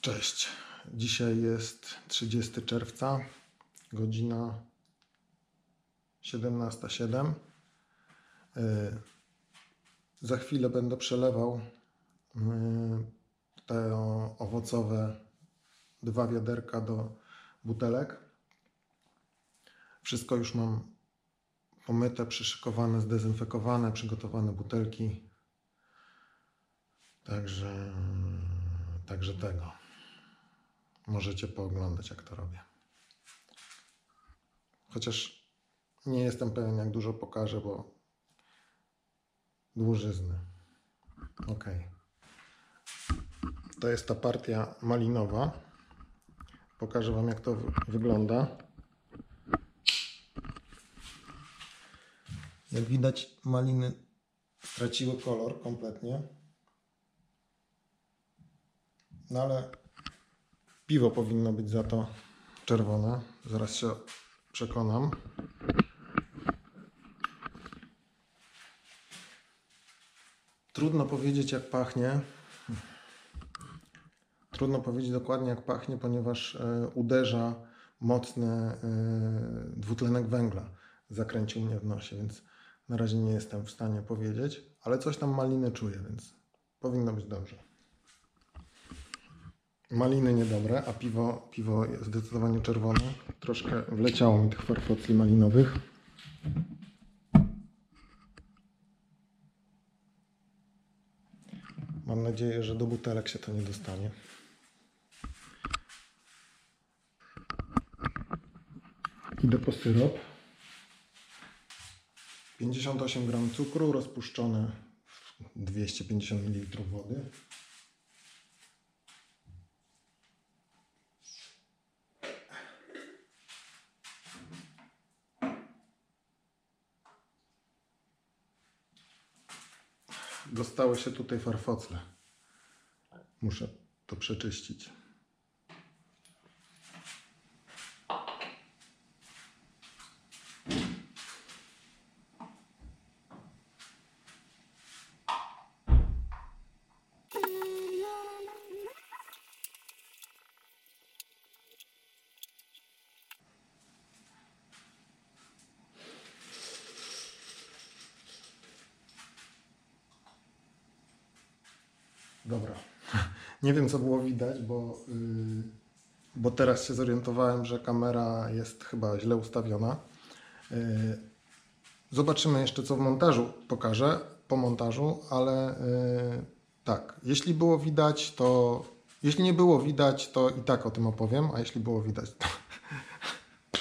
Cześć. Dzisiaj jest 30 czerwca, godzina 17.07. Yy, Za chwilę będę przelewał yy, te owocowe dwa wiaderka do butelek. Wszystko już mam pomyte, przyszykowane, zdezynfekowane, przygotowane butelki. Także, także tego. Możecie pooglądać, jak to robię. Chociaż nie jestem pewien, jak dużo pokażę, bo dłużyzny. Ok. To jest ta partia malinowa. Pokażę Wam, jak to wy- wygląda. Jak widać, maliny straciły kolor kompletnie. No ale piwo powinno być za to czerwone. Zaraz się przekonam. Trudno powiedzieć, jak pachnie. Trudno powiedzieć dokładnie, jak pachnie, ponieważ e, uderza mocny e, dwutlenek węgla. Zakręcił mnie w nosie, więc na razie nie jestem w stanie powiedzieć, ale coś tam maliny czuję, więc powinno być dobrze. Maliny niedobre, a piwo, piwo jest zdecydowanie czerwone. Troszkę wleciało mi tych farfocli malinowych. Mam nadzieję, że do butelek się to nie dostanie. Idę po syrop. 58 gram cukru rozpuszczone w 250 ml wody. Dostały się tutaj farfocle. Muszę to przeczyścić. Dobra. Nie wiem, co było widać, bo, yy, bo teraz się zorientowałem, że kamera jest chyba źle ustawiona. Yy, zobaczymy jeszcze, co w montażu pokażę, po montażu, ale yy, tak, jeśli było widać, to. Jeśli nie było widać, to i tak o tym opowiem, a jeśli było widać, to.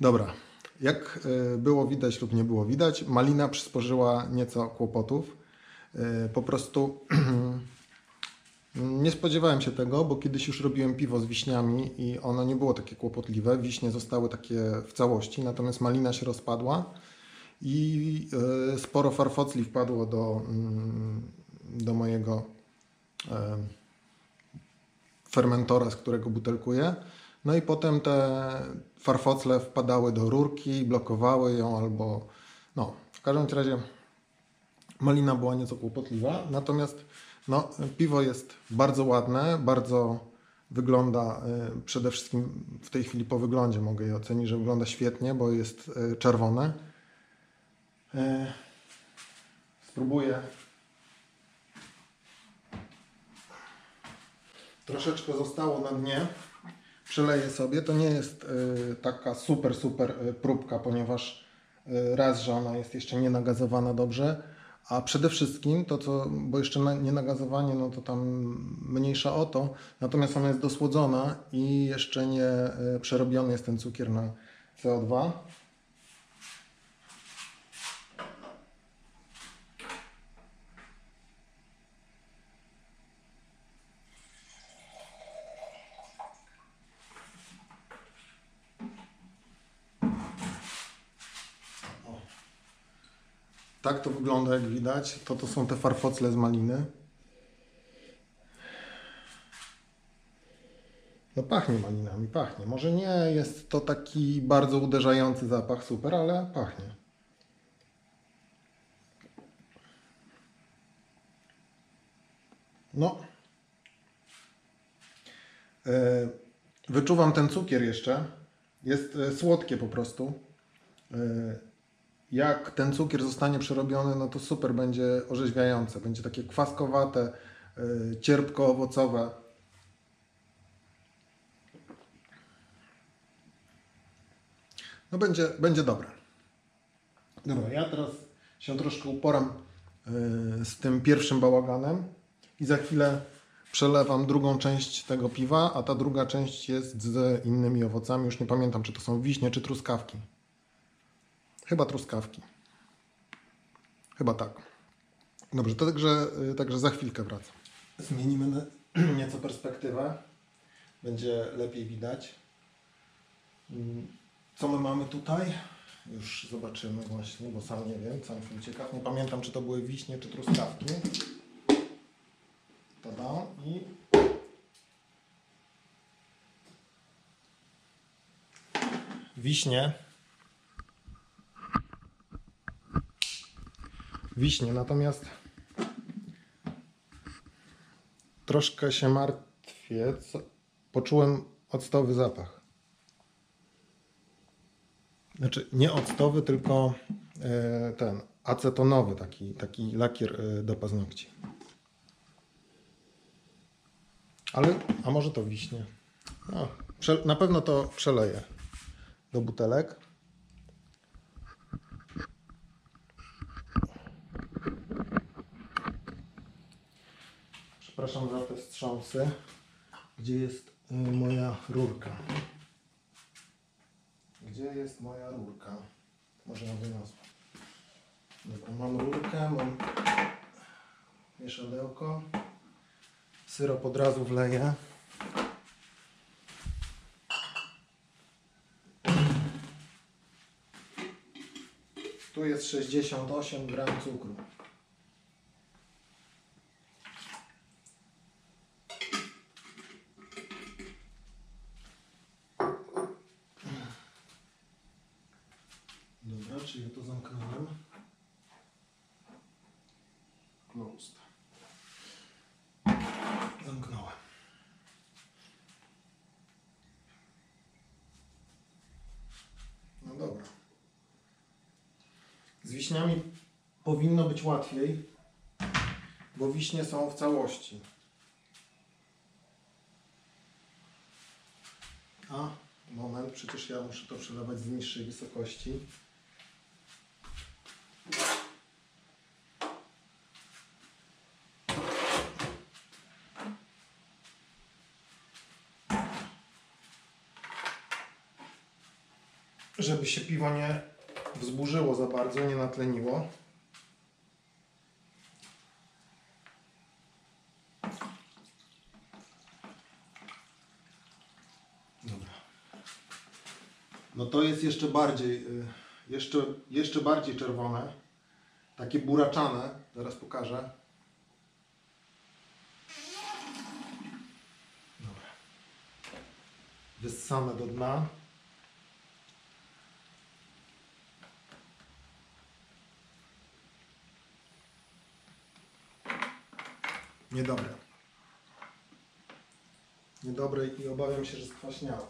Dobra. Jak y, było widać lub nie było widać, malina przysporzyła nieco kłopotów. Y, Po prostu nie spodziewałem się tego, bo kiedyś już robiłem piwo z wiśniami i ono nie było takie kłopotliwe. Wiśnie zostały takie w całości, natomiast malina się rozpadła i y, sporo farfocli wpadło do, mm, do mojego em, fermentora, z którego butelkuję. No i potem te farfocle wpadały do rurki, blokowały ją albo... No, w każdym razie malina była nieco kłopotliwa, natomiast no, piwo jest bardzo ładne, bardzo wygląda, y, przede wszystkim w tej chwili po wyglądzie mogę je ocenić, że wygląda świetnie, bo jest y, czerwone. Y, Spróbuję troszeczkę zostało na dnie. Przeleję sobie. To nie jest taka super, super próbka, ponieważ raz, że ona jest jeszcze nie nagazowana dobrze, a przede wszystkim to, co, bo jeszcze na, nie nagazowanie, no to tam mniejsza o to, natomiast ona jest dosłodzona i jeszcze nie y, przerobiony jest ten cukier na CO2. Tak to wygląda, jak widać. To to są te farfocle z maliny. No pachnie malinami, pachnie. Może nie jest to taki bardzo uderzający zapach, super, ale pachnie. No, E, Wyczuwam ten cukier jeszcze. Jest e, słodkie po prostu. Jak ten cukier zostanie przerobiony, no to super będzie orzeźwiające. Będzie takie kwaskowate, e, cierpko-owocowe. No będzie, będzie dobre. Dobra, ja teraz się troszkę uporam e, z tym pierwszym bałaganem i za chwilę przelewam drugą część tego piwa, a ta druga część jest z innymi owocami. Już nie pamiętam, czy to są wiśnie, czy truskawki. Chyba truskawki. Chyba tak. Dobrze, to także, y, także za chwilkę wracam. Zmienimy nieco perspektywę. Będzie lepiej widać. Mm, Co my mamy tutaj? Już zobaczymy właśnie, bo sam nie wiem, sam jestem ciekaw. Nie pamiętam, czy to były wiśnie, czy truskawki. Tada. I wiśnie. Wiśnie, natomiast troszkę się martwię. Poczułem octowy zapach. Znaczy nie octowy, tylko e, ten acetonowy, taki, taki lakier e, do paznokci. Ale, a może to wiśnie? No, na pewno to przeleję do butelek. Przepraszam za te strząsy. Gdzie jest y, moja rurka? Gdzie jest moja rurka? Może ją wyniosłem. Dobra, mam rurkę, mam mieszadełko. Syrop od razu wleję. Tu jest 68 gram cukru. Ja to zamknąłem? Closed. Zamknąłem. No dobra. Z wiśniami powinno być łatwiej, bo wiśnie są w całości. A, moment, przecież ja muszę to przelewać z niższej wysokości. Żeby się piwo nie wzburzyło za bardzo, nie natleniło. Dobra. No to jest jeszcze bardziej, y, jeszcze, jeszcze bardziej czerwone. Takie buraczane. Zaraz pokażę. Dobra. Wyssane do dna. Niedobre. Niedobre i obawiam się, że skwaśniałe.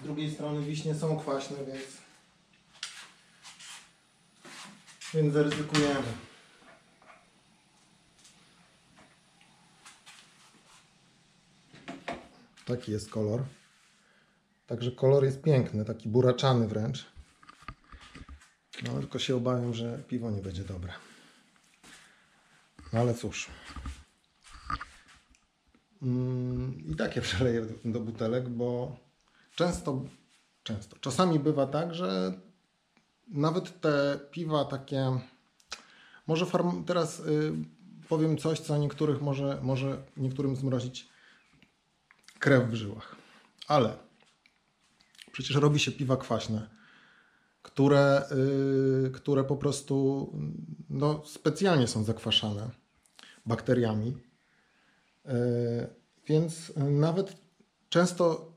Z drugiej strony wiśnie są kwaśne, więc więc zaryzykujemy. Taki jest kolor. Także kolor jest piękny, taki buraczany wręcz. No tylko się obawiam, że piwo nie będzie dobre. No ale cóż. Mm, I takie przeleję do, butelek, bo często, często, czasami bywa tak, że nawet te piwa takie, może farm, teraz y, powiem coś, co niektórych może, może niektórym zmrozić krew w żyłach. Ale przecież robi się piwa kwaśne, które, yy, które po prostu no, specjalnie są zakwaszane bakteriami. Yy, więc nawet często,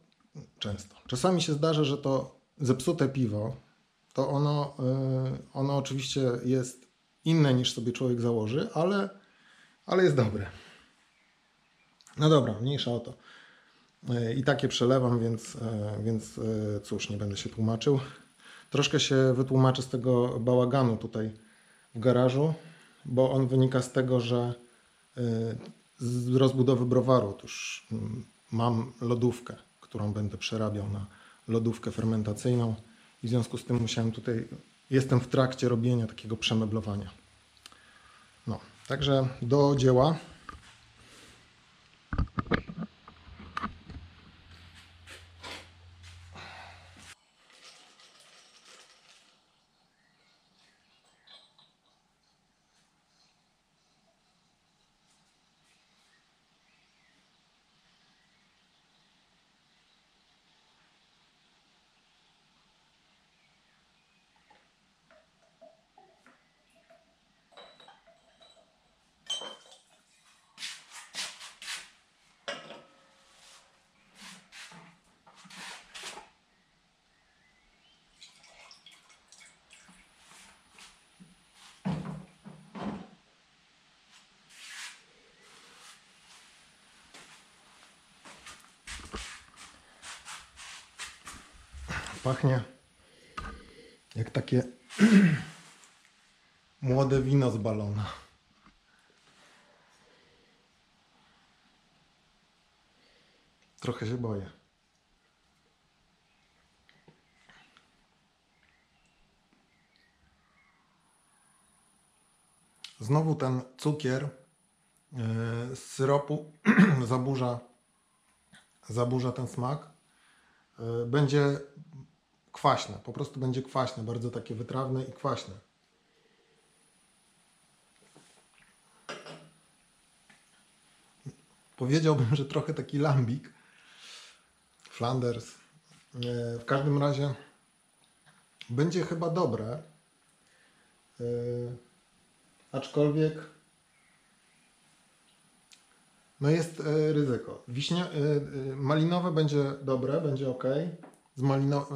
często, czasami się zdarza, że to zepsute piwo, to ono, y, ono oczywiście jest inne niż sobie człowiek założy, ale, ale jest dobre. No dobra, mniejsza o to. Y, I takie przelewam, więc, y, więc y, cóż, nie będę się tłumaczył. Troszkę się wytłumaczę z tego bałaganu tutaj w garażu, bo on wynika z tego, że z rozbudowy browaru. Otóż mm, mam lodówkę, którą będę przerabiał na lodówkę fermentacyjną i w związku z tym musiałem tutaj, jestem w trakcie robienia takiego przemeblowania. No, także do dzieła. Pachnie jak takie młode wino z balona. Trochę się boję. Znowu ten cukier yy, z syropu zaburza, zaburza ten smak. Yy, Będzie kwaśne, po prostu będzie kwaśne, bardzo takie wytrawne i kwaśne. Powiedziałbym, że trochę taki lambik. Flanders. E, W każdym razie będzie chyba dobre. E, Aczkolwiek no jest e, ryzyko. Wiśnie, malinowe będzie dobre, będzie ok. Z, malino,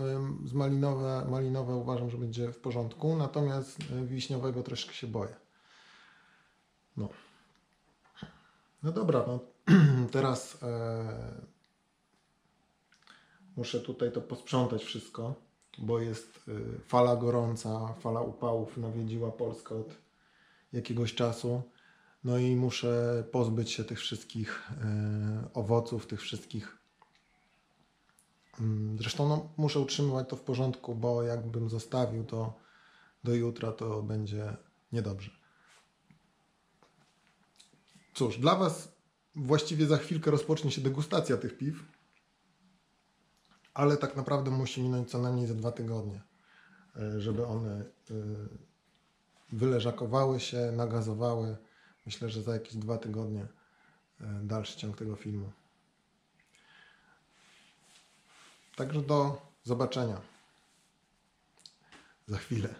z malinowe, malinowe uważam, że będzie w porządku, natomiast e, wiśniowego troszkę się boję. No. No dobra, no teraz e, muszę tutaj to posprzątać wszystko, bo jest e, fala gorąca, fala upałów nawiedziła Polskę od jakiegoś czasu. No i muszę pozbyć się tych wszystkich e, owoców, tych wszystkich. Mm, Zresztą no, muszę utrzymywać to w porządku, bo jakbym zostawił to do jutra, to będzie niedobrze. Cóż, dla Was właściwie za chwilkę rozpocznie się degustacja tych piw, ale tak naprawdę musi minąć co najmniej za dwa tygodnie, e, żeby one e, wyleżakowały się, nagazowały. Myślę, że za jakieś dwa tygodnie e, dalszy ciąg tego filmu. Także do zobaczenia za chwilę.